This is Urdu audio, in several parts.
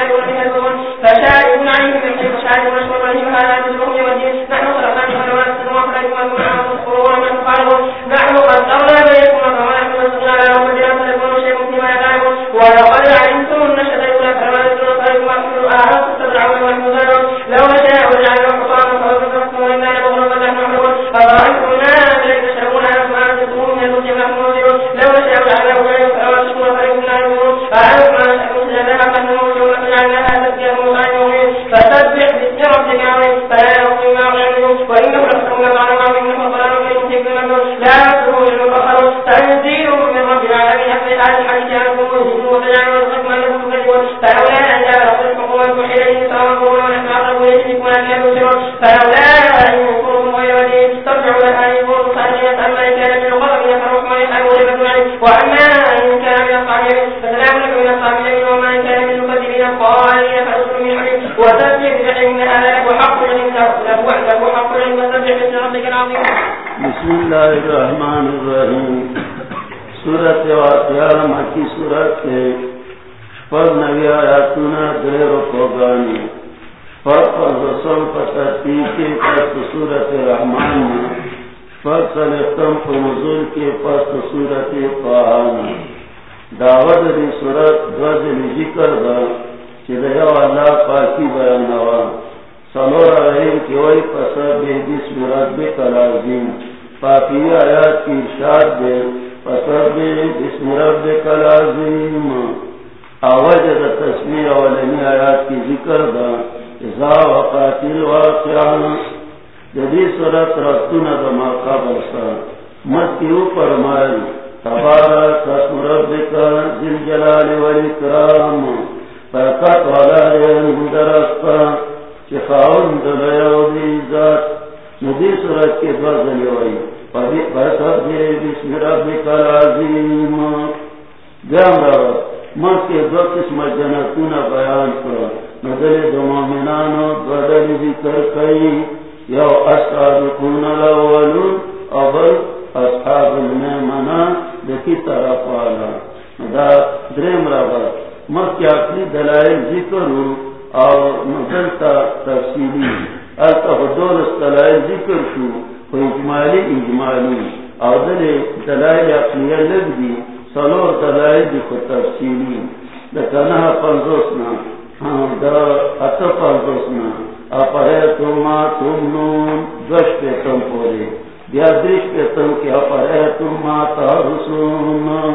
يرزقون فما يقول من يرزقون فشاربون عليهم من حيث شاربون أشرب عليهم هذا رزقهم يوم الدين نحن خلقناكم وما تسلمون وخلقكم وما تذكرون وما تفعلون نحن قدرنا بينكم وما نحن مسؤولون على يوم الدين فليكونوا شيء فيما يعلمون ولقد علمتم النشأة الأولى فما تدرون فلكم أحسن أعرف تدرعون والمزارون لو نشاء وجعلنا حطاما فوزقتم وإنا لبغرون فتحن محرون أفرأيتم النار الذي تشربون أنتم أنفسكم من الموت ما تنظرون لو نشاء وجعلناه غير فما تشكون فلكم نعلمون أعرف ما نشأكم سلامها فنموت وجعلناها تذكير مصعد مؤمن فسبح باسم ربك عظيم فلا يغفر ما يعلمون وإنه لحكم على ما منه وقال من يمسك المنون لا يغفر المبخر تنزيل من رب العالمين في هذا الحديث عنكم مهزم وتجعلوا الحكم لكم كذبون فلولا أن جاء رب الحكم وانتم حينئذ تنظرون ونحن أقرب إليه منكم ولكن يبصرون فلولا أن يكونوا غير دين ترجعوا لها أن يكونوا خالدين أما إن كان من الغضب فالروح ما يفعل غلبة عليه وأما إن كان من الصالحين فسلام لكم من الصالحين وما إن كان من المكذبين الضالين فأسر من حديث له حق له وحده حق وسبح باسم ربك العظيم بسم الله الرحمن الرحيم سورة واقعہ مکی سورت کے پر نوی آیاتنا دیر و قوغانی پر پر رسول پترتی کے پس سورت رحمان میں پر سلختم پر نزول کے پس سورت قوہانی دعوت دی سورت دوز ذکر دا۔ چی دیو اللہ پاکی بیانوا سلور رحیم کی پسر بے بسم پاکی آیات کی ارشاد دے پسر بے بسم آوج دا اولنی آیات کی ذکر دا ازا وقاتل واقعان جدی صورت رفتون دا ما سا تبارک اسم ذل جلال والاکرام. برکت والا رین درستا چی خاون دلیو دی ذات ندی صورت کے دو ذلیوئی برکت دے بسم ربک العظیم جام رو ماں کے دو قسم جنتون بیان کرو۔ نظر دو مومنانو دو دل ذکر کئی۔ یو اصحابکون الاولون، اول اصحاب المیمنہ دکی طرف والا دا درم رابا ماں کے اپنی دلائل ذکر ہو اور نظرتا تفصیلی التا دولس دلائل ذکر شو اجمالی اجمالی۔ اور دل دلائل اپنی لگ دی، سلور دلائل دی خود تفصیلی۔ دا کنها پنزوسنا ہاں دا اتا پنزوسنا اپریتو ما تمنون دوش پیتم پوری بیا دریش پیتم کی اپریتو ما تارسون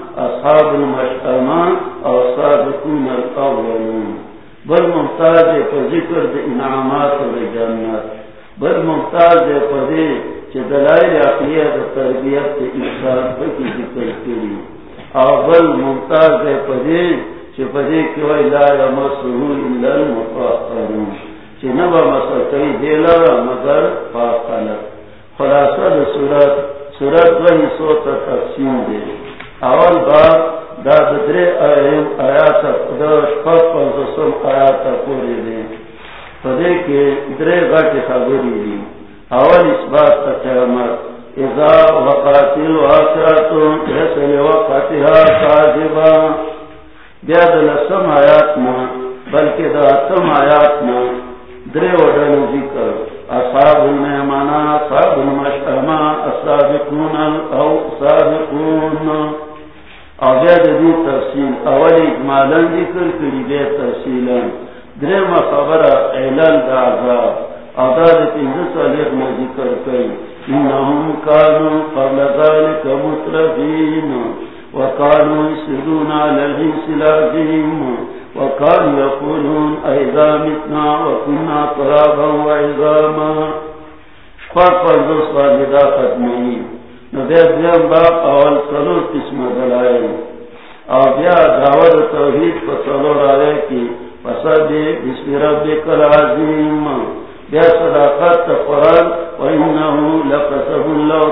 اصحاب المشتما او صادقون الاولون. بل ممتاز پر ذکر دا انعامات دا جنت بل ممتاز دے پر دے چی دلائل عقلیہ دا تربیت دا احسان پر کی ذکر کری اول ممتاز دے پدے چھ پدے کی وی لا یمسہو الا المطاہرون چھ نبا مسکئی دیلا مگر پاکلت خلاصہ دا سورت سورت وہی سوتا تقسیم دے اول باب دا درے آئیم آیات دا شپت پنزسم آیات پوری دے پدے کے درے غٹ خبری دی اول اس بات تا قیامت. اذا وقات الواقعات يسل وقتها كاذبا. بیاد لسم آیاتنا بلکہ دا اتم آیاتنا درے وڈن ذکر. اصحاب المیمانا اصحاب المشتما السابقون او سابقون او بیاد دی تفصیل اول اجمالا ذکر کری بے تفصیلا درے مخبر اعلان دا عذاب او دا دی تنزس علیق ذکر کری انہم کانو قبل ذالک مطرفین وقالوا يسرون على الهنس العظيم وقالوا يقولون اذا متنا وكنا ترابا وعظاما. شفاق فالدوس والدا ختمين دویم باپ اول قسم دلائل. بیا دعوت توحید کی. بسم ربک العظیم بیا صداقت قرآن وإنه الله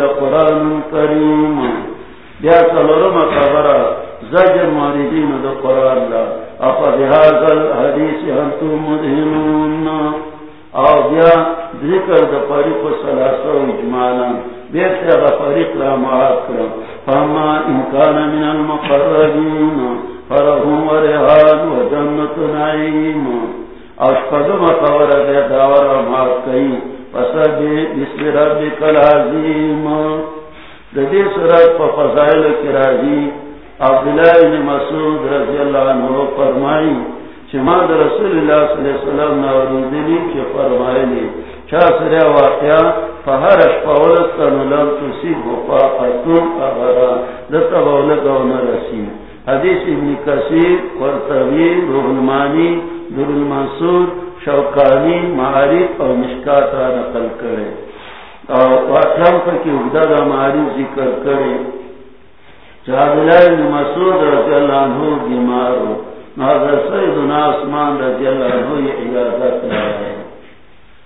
لقرآن بیا سلورم خبرہ زجر موردین دو قرآن لا اپا بهذا الحدیث مدهنون او بیا ذکر دا فریق و سلاسة و اجمالا بیرتے اگا فریق لا معاد کرم. فاما انکان من المقربین فرهم و رحال و جنت نعیم. او شپدم قور بے داور و معاد کئی فسبی بسم ربک العظیم. ددی سورت پا فضائل کی راضی عبداللہ بن مسعود رضی اللہ عنہ فرمائی چماد رسول اللہ صلی اللہ علیہ وسلم نوردنی کی فرمائی لی چاہ سریا واقعا فہر اشپاولستان لم تصیب وفاقتون اغرا دتا بولگون رسیم. حدیث ابن کثیر، قرطبی روح المانی در المنصور شوکانی معارف اور مشکات را نقل کرے. اور واقعا پر کی اگدہ دا معارف ذکر کرے. مسعود رضی اللہ عنہ بیمار ہو. ناظر سیدنا عثمان رضی اللہ عنہ یہ اجازت ہے.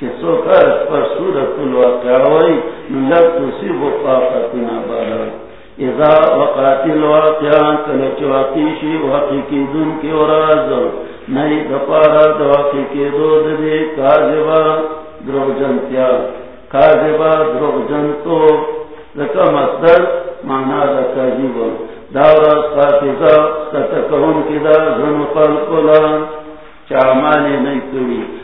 چی سوکار پر سورت الواقع وائی اذا وقات کلچ کی دن کی وراز نئی دپارا کی دے کاذبا دروغ جنتیا کاذبا دروغ جنتو لکا مصدر مانا دا کذیب داورا ساتیزا ستکون کی دا زن خلقلا. کری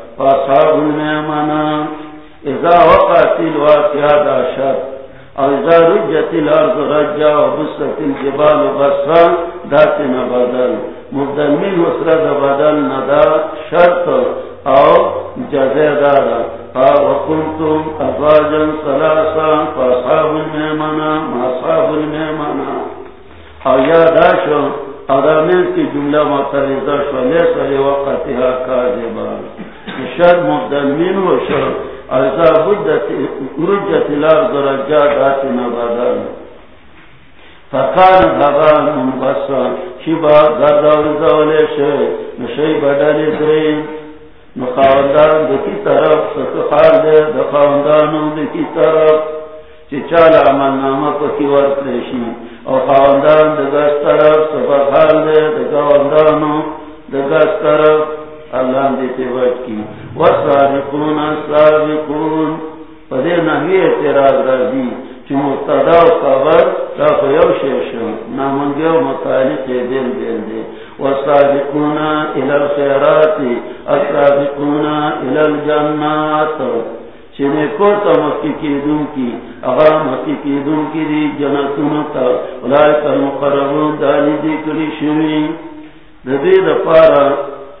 فاصحاب المیمانا اذا وقعت الواقع دا شر او اذا رجت الارض رجا و بست الجبال بسرا داتنا بدل مبدل من وسرد بدل ندا شرط مبدل و شر ازا بدت رجت الارض رجادات نبادان. فکان دبان منبسا شبا گرد و زولی نشی بدل درین. خاندان دکی طرف ستخال دے دا دکی طرف. چی چال عمل نامہ پکی ورک لیشی. او خاندان دا گس طرف ستخال دے دا خاندانو دا گس طرف. اللہ دیتے وقت کی۔ وَسَارِقُونَ سَارِقُونَ پدے نحوی اعتراض رازی۔ چی مقتدا و خبر تا خیو شیشن نامنگیو مطالق دل دل دے۔ والسابقون الى الخيرات۔ السابقون الى الجنات۔ چنے کو تا مکی کی دن کی۔ اغا مکی کی دن کی دی جنتون تا۔ اولائک المقربون دانی دی کلی شوی۔ دبی پارا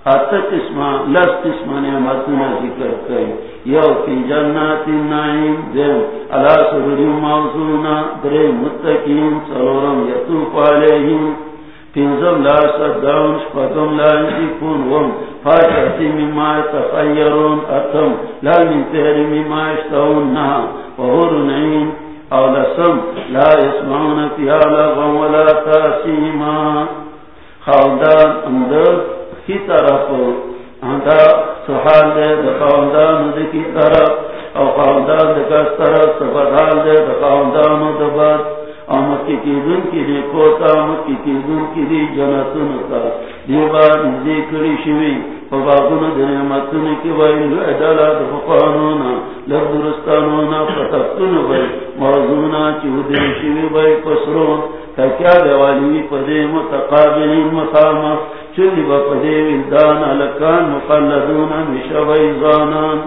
اتا قسمہ لس قسمہ نعمتون ذکر کئی یو فی جنات النعیم دیم علا سرری موزونا درے متقین سلورم یتوف علیہم پینزم لا صدعون شپتم لا انتکون وم فاشتی مما تخیرون اتم لا منتهر مما اشتهون نها وهور نعیم، او لسم لا يسمعون فيها لغم ولا تاسيما خاندان اندر کی طرف اندر سحال دے دے کی طرف۔ او خاندان دے کس طرف دے مکی کی دن کی دی کوتا مکی کی دن کی جنتن تا دیبا کری شوی۔ نعمتن کی فتفتن وی چیو دی شوی وی پسرون۔ تکیا دیوالی متقابلین چلی با پدی ویدان لکان مقلدون مشوی زانان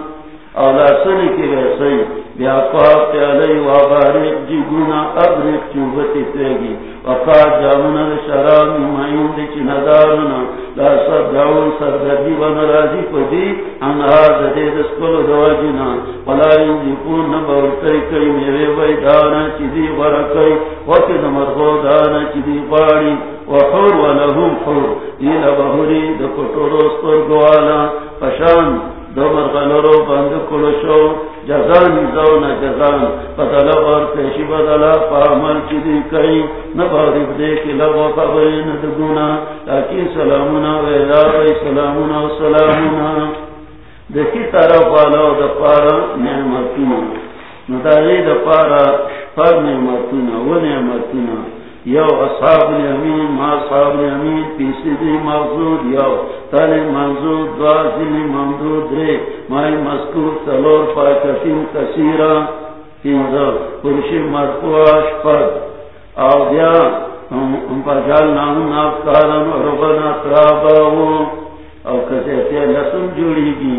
اولا سنی کی ویسی بیا پاک علی و بارک جی گنا ابرک چوبتی تیگی وقات جامنا شراب نمائن دی چی ندارنا لا سب دعون سردردی و نرازی پدی انہا زدی دسکل دواجنا. ولا انزیقون نبورتی کئی میوے بای دانا چی دی ورکی وقت مرغو دانا چی دی باری وحور و لهم حور دیل بہوری دکتو روستر پشان دو بند کلشو جزان زون جزان. اور پیشی بدلا پامل چیدی کئی. نباری بدے کی لگو قبری ندگونا. لیکن سلامنا ویلا وی سلامنا و سلامنا دیکھی طرف والا دپارا نعمتنا نداری دپارا پر نعمتنا و نعمتنا یو اصحاب الیمین، ما اصحاب الیمین پیسی دی مغزود یو تل منزود دوازی ممدود ری مائی مسکور تلور پاکتین کسیرا تینزا پرشی مرکواش پد او دیا ام پا جال نام نافکارن ربنا او کسی تیا لسن جوڑی گی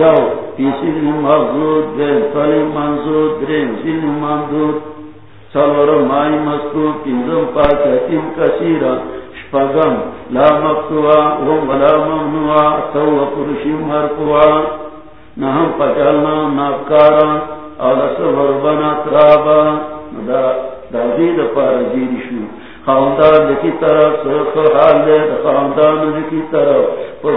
یو پیسی دی مغزود دین تل منزود ری زیل ممدود. سلور مائی مسکو پینزم پاکتیم کسیرا شپگم، لا مقتوا وم ولا ممنوع تو پرشی مرکوا نہم پچلنا ناکارا اولس وربنا ترابا، دا دا دید پار جیری شو۔ خواندان لکی طرف، سرخ حال دے دا خواندان طرف، پا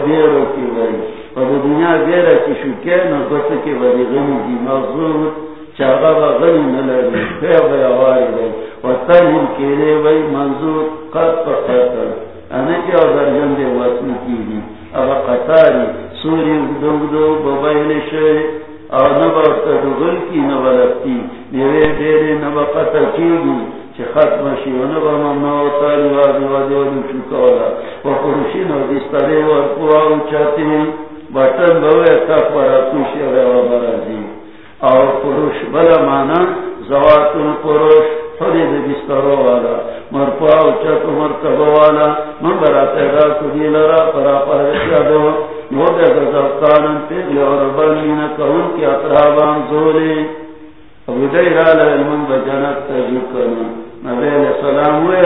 کی وری۔ پا دنیا بیرو کی شو که نزدت کی وری غنی دی مغزور چاگا با نلری بے بے آواری دے و کیلے منظور قد قطر وطن کی دی اگا قطاری سوری اگدو او نبا تدغل کی نبا لفتی دیرے نبا قطر کی ختم شی و نبا و وادی وادی وادی و و و چاتی. بطن بوے تک و برازی اور پروش بلا مانا زواتن پروش خرید بسترو والا، مرپا اچت مرتب والا، من برا پیدا کدی لرا، پرا پرشیا دو نود گزفتانن پیگل اور بلین کون کی اطرابان زولی. ابو دیرال علم بجنت تجیب کرنا نبی علیہ السلام ہوئے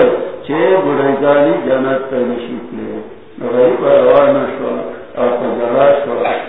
چھے بڑھائی گالی جنت تنشیت لے غریب روانہ شوا آپ جلا شوا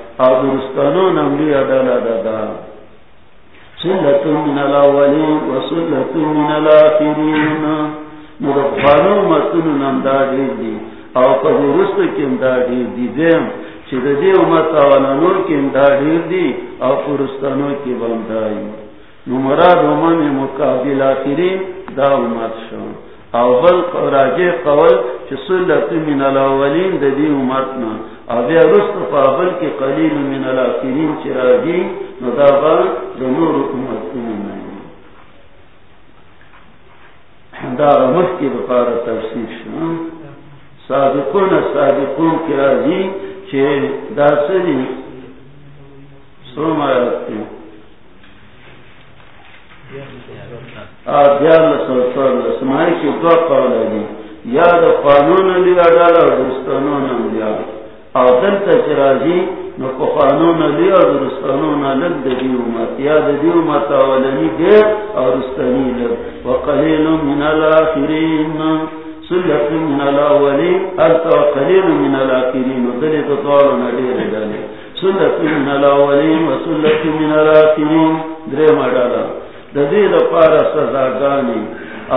دا اور درستانونم لیا دلدا سلت من الاولین و سلت من الاخرین مرفانو نم دا دیر دی. او کم دا دیر دی دیم. چی دا دی امت آوانانو کم دا دیر دی، او پرستانو کی بندائی نمراد مقابل آخرین دا امت شو او بل راجع قول سلت من الاولین دا دی امتنا او بیا رست فابل کی قلیل من الاخرین ندابا امتنا دا کی تفسیر کی دا سری کی آدیال سلطان اسمائی کی دو قول دی یا دا قانون لیا ڈالا درستانون لیا او دلتا چرازی نو کو قانون لیا درستانون لگ دا دی امت. یا دا دی امت اولنی دیر او رستانی لگ وقلیل من الاخرین. سلط من الاولین التا وقلیل من الاخرین. دلی تطوالنا دیر دلی سلط من الاولین و سلط من الاخرین. درے مڈالا ددیر پار سزا گانی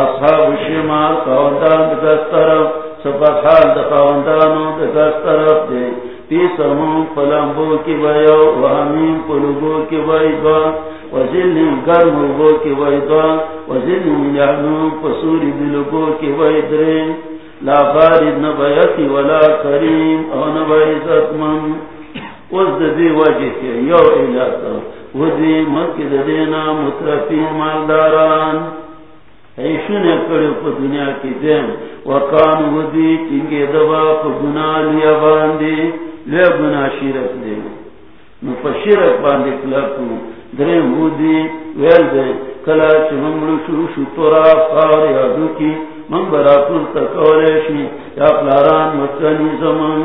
اصحاب شمال قوندان دگست طرف سبت حال دا قوندانو دگست طرف دے پی سمون پلمبو کی ویو وحمیم پلوبو کی ویدوا وزلیم گرمو کی ویدوا وزلیم یعنون پسوری دلبو کی ویدرین لا بارد نبیتی ولا کریم او نبیزت من. اس دی وجہ کے یو علاقہ ودی مکی دینا مترفی مالداران. ایشن کڑی پا دنیا کی دیم وکان ودی چنگے دبا پا گنا لیا باندی لیا گنا شیرک دے. نو پا شیرک باندی کلکو. دریم ودی ویل دے. کلا چمملو شروع شو تورا فار یادو کی. من برا پل تکولیشی یا پلاران مکنی زمان.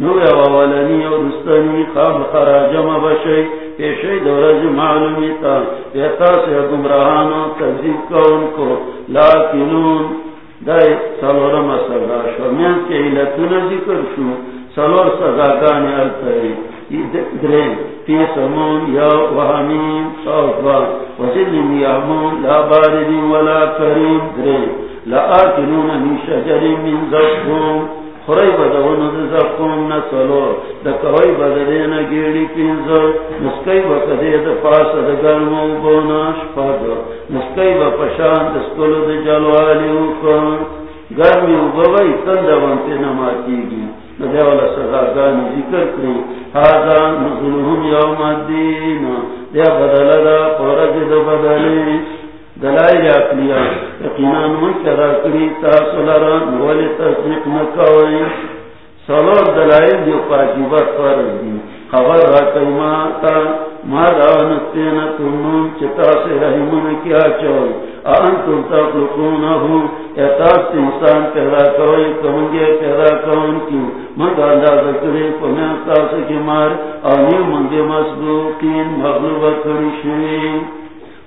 نو یا وولنی اور رستنی خام خراجم بشی. پیشی دورج معلومی تا پیتا سے گمراہانو تجزیب کون کو لاکنون دائی سلورم سزا شو مین کے علتون ذکر شو سلور سزاگانی التری درین فی سمون یا وحمیم صوفا وزلیم یعمون، لا باردین ولا کریم، درین لآکنون من شجر من زفون خرائی بدون زفون نسلو دکوائی بددین گیڑی پینزو نسکای بکدی دپاس دگرمو بوناش پاد نسکای بپشان دسکلو دجلوالی وکن گرمی وبوائی کندوانتی نماتی گی ندیا والا سزاگانی ذکر کری حاضان نزلهم یوم الدین. دیا بدل دا پورج دا بدلی دلائل اقلیہ یقینان من کرا کری تاصلران ولی تصدیق نکوئی سلور دلائل دیو پاجیبت فرد دی خبر را کئیما تا، ما داونستین کنون چتا سے رحمون کیا چوئی آنتم تخلقونہو اعتاس انسان پیدا کوئی کمنگے پیدا کون کیوں؟ من داندہ ذکری پنیان تاس کی مار آنی منگے مسبوقین مغلوبت کری شوئی۔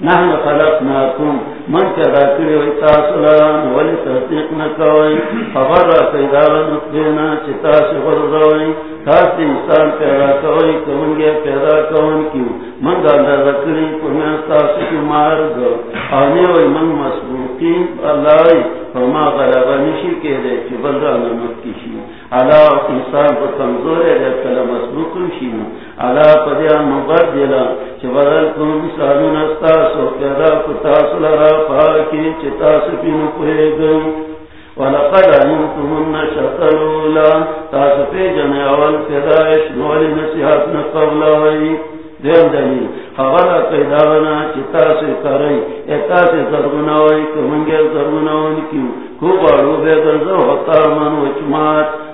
نحن خلقناكم من كذا كري ويتاسلان ولي تصديق نكوي خبر قيدار نقبنا چتاس غرزوي تاس انسان پیدا کوي کونگے پیدا کون کیو من داندہ ذکری کنیا تاس کی مارگ آنے وی من مسبوقین اللہ فما غلبا نشی کے دے چی بلدانا نکشی علا انسان پر کمزور ہے جب علا پدیا مبدلا چی بدل کن مثالون استاسو پیدا کتاس لرا پاکی چی تاس پی نکوئے ولقد علمتم النشأة الأولى تاسفي جميع والفدائش نولي نسيحتنا قبل وي دیم دلیل خبر قیداونا چی تاسی کرائی اے تاسی زرگناوی کمنگی زرگناون کیو کو بارو بے درزو، حتا من وچمات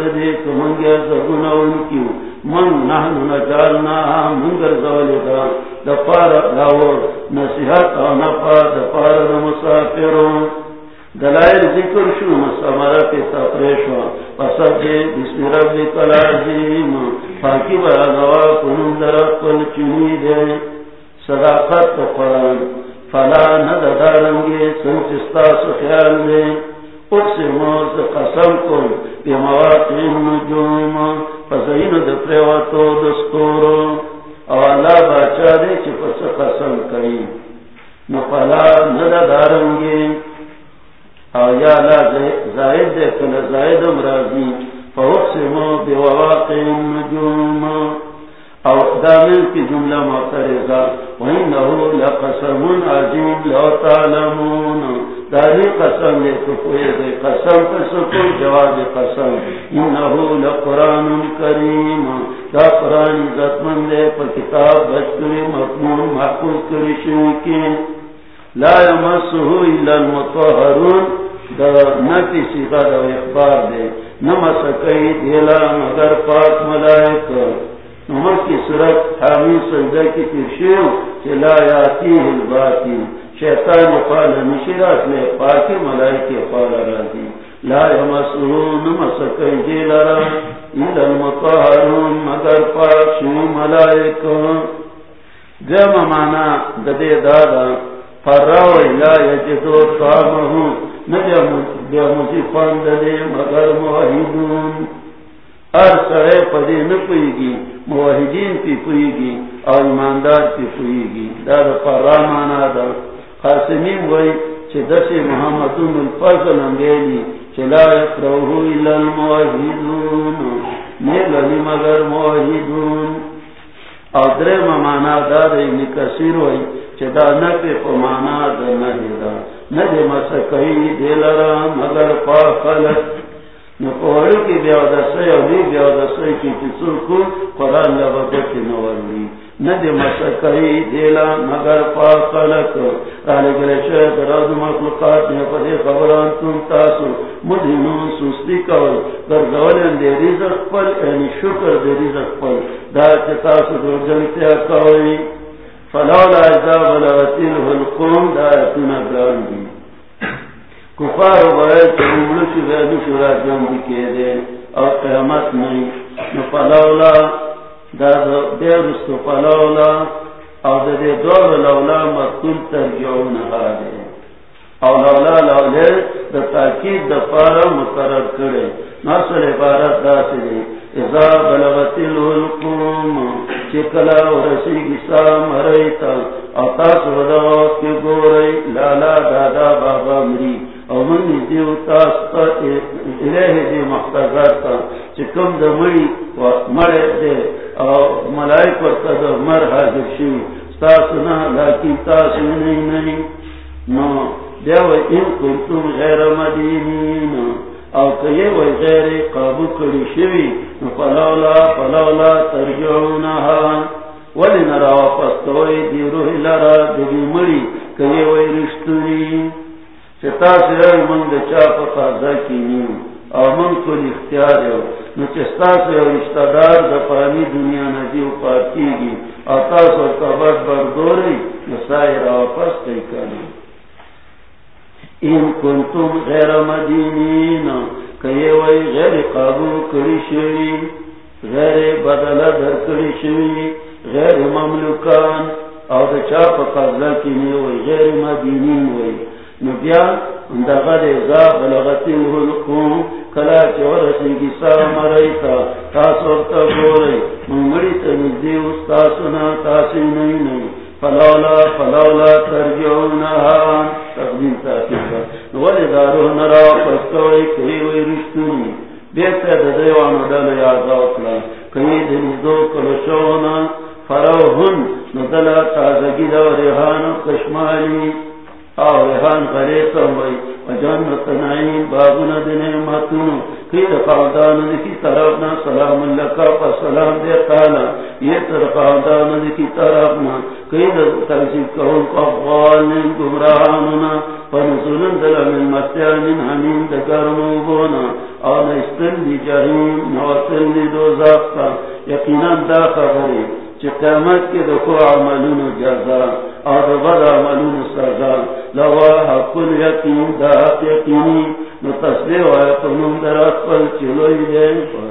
زرنوی ونا ددی کمنگی زرنون کیو من نحن نجالنا منگر زولی دا دپار لاور نصیحت و نفا دپار نمسافرون دلائل ذکر شو مسامرت تفریشو پسر جے بسم رب ربی کلازیم فاکی برا گوا کنون درقل چنی دے. صداقت تو قرآن. فلا ندارنگے سنچستا سخیال دے. اقسموز قسم کن. بی مواقع النجوم فزین دپریواتو دستورو او اللہ باچا دے چی پس قسم کئی نفلا ندارنگے او یا اللہ زائد دے کل زائد امراضی. فاقسمو بی مواقع او دامل کی جملہ معترضہ وَإِنَّهُ لَقَسَمٌ عَجِيبٌ لَوْ تَعْلَمُونَ. داری قسم دے تو کوئی دے قسم پر سکون جواب قسم انہو لقرآن کریم دا قرآن عزت مند دے پر کتاب بچکری مقمون محفوظ کری شوکی لا یمسہو الا المطہرون۔ دا نفی سیغا دا اخبار دے نمسکی دیلا مگر پاک ملائک۔ نمر کی صورت حامی سجدہ کی ترشیو، چلا یاتی الباتی۔ شیطان قال نشرات لے پاکی ملائکی قال راضی لا یمسرون مسکی جیلرا الا المطهرون مگر پاک شو ملائک. جم مانا ددے دادا فراو لا یجدو طعمه نجم بیمزفان ددے مگر موحدون. ار سڑے پدے نپوئی گی موحدین پی پوئی گی اور ایماندار پی پوئی گی داد پر رامانا دا قاسمین وی چھ دس محمدون الفضل انگیلی چلا اکروہو الا الموحدون نیلنی مگر موحدون. اور درے ممانا دار ابن کثیر وی چھ دا نپی پمانا دا نهی دا نجم مسکی دیلرا مگر پا خلق. نپوڑی کی بیاو دسائی او دی بیاو دسائی کی تسر کو قرآن لبا بکی نوردی ندی مسکری دیلا مگر پا خلق. رالی گلے شاید راز مخلوقات نے پدی خبران تم تاسو سستی کول. در دولین دی رزق پل یعنی شکر دی رزق پل. دا دو کوئی. فلولا ازا بلغتیل حلقون دا اتنا دی. کفار اور قیامت نہیں. نو پلولا داد دیر پلولا اور دے دور لولا ترجعون لولا لولے دا تاکید دا پارا مقرر کرے ناصر عبارت دا بلغتی الحلقوم چکلا و رسی تاس ودوات کے لالا دادا بابا مری او من دیو دی محتاجات تا چکم دا مری و مرے دے او ملائک ورطا دا مر حاضر ستاسنا لیکن نہیں نہیں نو دیو ان کنتم غیر مدینین. او کئی و غیر قابو کری شوی نو ترجعونها. ولی نرا دی روح لرا دی مری کئی و چتا سے من دے چا پتا دا کی نیو او من کو اختیار یو. نو چستا سے او رشتہ دار دا پانی دنیا ندی او پاکی گی او تاسو کبر بردوری، نو سایر واپس کئی کنی ان کنتم غیر مدینین کئی وی غیر قابو کری شوی غیر بدل در کری شوی غیر مملکان. او دا چا پتا دا کی نیو غیر مدینین وی. نبیا اندغد ازا بلغتی الحلقون کلا چورسی گسا مریتا تاثرتا گوری ممری تنزدیو ستاسنا تاسی نئی نئی فلولا فلولا ترجعونها تقدیم تاثیر نولی دارو نرا پستوئی کهیوی رشتونی بیتا ددیوانو دل یازاوتلا کهی دنزدو کلشونا فروهن ندلا تازگی دو ریحانو کشمالی او ریحان غریتم وی و جنت نعیم بابون دن ماتون خیر قادان دکی طرفنا سلام لکا پا سلام دے قالا، یہ تر قادان دکی طرفنا، خیر ترسیب کون قفغان گمراہاننا فنزولن دل من مستیان حمین دگرمو بونا او نستن دی جہیم، نواتن دی دوزاقتا یقینا دا خبری چی قیمت کے دکو عملون جزا، اور بد عملون سزا. لوا حق الیقین دا حق یقینی نو تصلیح آیا پنون در اقبل چلوئی دے پر.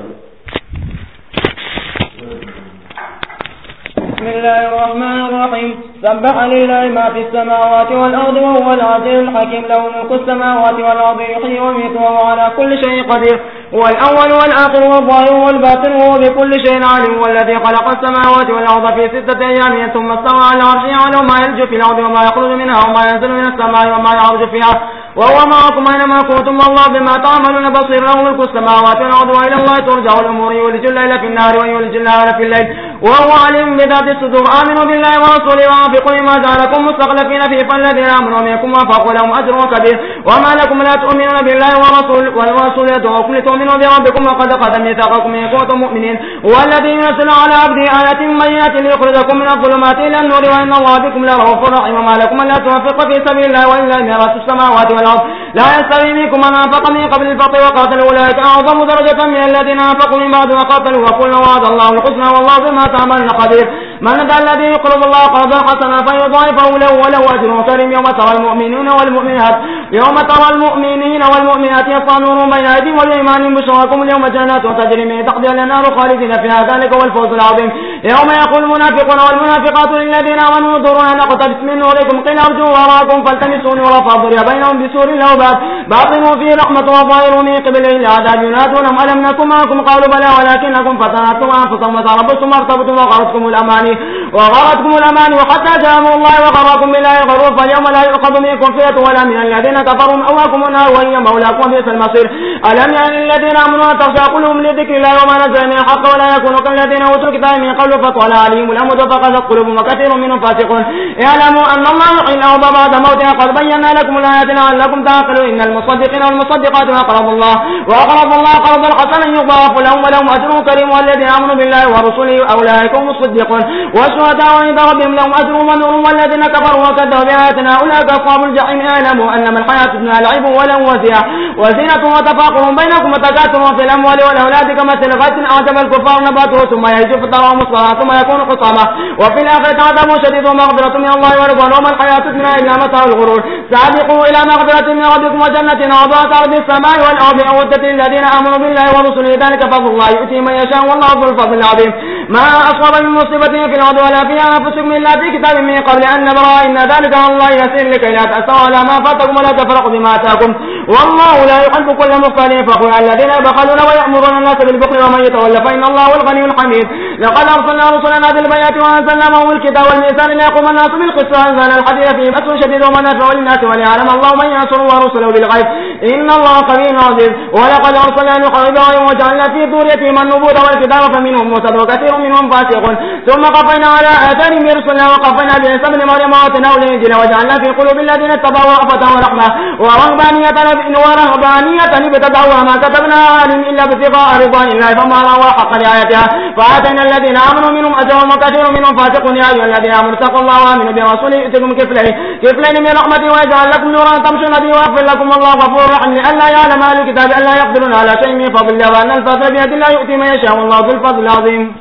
بسم الله الرحمن الرحيم سبح لله ما في السماوات والأرض وهو العزيز الحكيم له ملك السماوات والأرض يحيي ويميت وهو على كل شيء قدير هو الأول والآخر والظاهر والباطن وهو بكل شيء عالم والذي خلق السماوات والأرض في ستة أيام ثم استوى على عرشه يعلم ما يلج في الأرض وما يخرج منها وما ينزل من السماء وما يعرج فيها. وهو معكم أينما كنتم والله بما تعملون بصير. له ملك السماوات والأرض وإلى الله ترجع الأمور. يولج الليل في النهار ويولج النهار في الليل. وهو عليم بذات الصدور. آمنوا بالله ورسوله وانفقوا مما جعلكم مستخلفين فيه فالذين آمنوا منكم وانفقوا لهم أجر كبير. وما لكم لا تؤمنون بالله ورسول والرسول يدعوكم لتؤمنوا بربكم وقد أخذ ميثاقكم إن كنتم مؤمنين. والذي ينزل على عبده آيات بينات ليخرجكم من الظلمات إلى النور وإن الله بكم لرؤوف رحيم. وما لكم لا تنفقوا في سبيل الله وإلا ميراث السماوات والأرض. لا يستوي منكم من أنفق من قبل الفقر وقاتل أولئك أعظم درجة من الذين أنفقوا من بعد وقاتلوا وكل وعد الله الحسنى والله بما تعمل قدير من ذا الذي يقرض الله قرضا حسنا فيضاعفه له وله أجر كريم يوم ترى المؤمنون والمؤمنات يوم ترى المؤمنين والمؤمنات يسعى نور بين أيديهم والإيمان بشراكم اليوم جنات تجري من تحتها الأنهار خالدين فيها ذلك هو الفوز العظيم. يوم يقول المنافقون والمنافقات للذين آمنوا انظرونا نقتبس من نوركم. قيل ارجوا وراءكم فالتمسوا نورا فاضرب بينهم بسور له باب. باطنوا فيه رحمة وظاهروا من قبله العذاب ينادونهم. ألم نكن معكم؟ قالوا بلى ولكنكم فتنتم أنفسكم وتربصتم وارتبتم وغرتكم الاماني الأماني وغرتكم الأماني وحتى جاءوا الله وغركم بالله غرور فاليوم لا يؤخذ منكم فئة ولا من الذين كفروا مأواكم النار وهي مولاكم وبئس المصير. ألم يعني الذين آمنوا أن تخشى قلوبهم لذكر الله وما نزل من الحق ولا يكونوا كالذين أوتوا الكتاب من قبل فطال عليهم الأمد فقست قلوبهم وكثير منهم فاسقون. اعلموا أن الله يحيي الأرض بعد موتها قد بينا لكم الآيات لعلكم تعقلون. إن المصدقين والمصدقات أقرضوا الله. وأقرضوا الله قرضا حسنا يضاعف لهم ولهم أجر كريم، والذين آمنوا بالله ورسله أولئك هم الصديقون. والشهداء عند ربهم لهم أجر ونور والذين كفروا وكذبوا بآياتنا أولئك أصحاب الجحيم اعلموا أنما الحياة الدنيا لعب ولو وزيع. وزينة وتفاقر بينكم وتكاثر في الأموال والأولاد كمثل غيث أعجب الكفار نباته ثم يهج فتراه مصفرا ثم يكون حطاما وفي الآخرة عذاب شديد ومغفرة من الله ورضوان. وما الحياة الدنيا إلا متاع الغرور. سابقوا إلى مغفرة من ربكم وجنة عرضها أرض السماء والأرض أودة الذين آمنوا بالله ورسله. ذلك فضل الله يؤتي من يشاء والله ذو الفضل العظيم. ما أصاب من مصيبة في الأرض ولا في أنفسكم إلا في كتاب من قبل أن نبرأ إن ذلك على الله يسير لكي لا تأسوا على ما فاتكم ولا تفرقوا بما أتاكم والله لا يحب كل مختال فخر الذين يبخلون ويأمرون الناس بالبخل ومن يتولى فإن الله هو الغني الحميد. لقد أرسلنا رسلنا بالبيات وأنزلنا معهم الكتاب والميزان ليقوم الناس بالقسط وأنزلنا الحديث فيه بأس شديد ومنافع للناس وليعلم الله من ينصر ورسله بالغيب. إن الله قوي عزيز. ولقد أرسلنا نوحا إبراهيم وجعلنا في ذريتهم النبوة والكتاب فمنهم مهتد وكثير منهم فاسقون. ثم قفينا على آثارهم برسلنا وقفينا بعيسى ابن مريم وآتيناه الإنجيل، وجعلنا في قلوب الذين اتبعوا رأفة ورحمة، ورهبانية ورهبانية ابتدعوها ما كتبنا عليهم إلا ابتغاء رضوان الله، فما رأوا حق رعايتها فآتينا الذين آمنوا منهم أجرهم وكثير منهم فاسقون، يا أيها الذين آمنوا اتقوا الله وآمنوا برسوله يؤتكم كفلين كفلين من رحمته ويجعل لكم نورا تمشون به ويغفر لكم الله غفور رحيم. لئلا يعلم أهل الكتاب ألا يقدرون على شيء من فضل الله وأن الفضل بيد الله يؤتي من يشاء، والله ذو الفضل العظيم.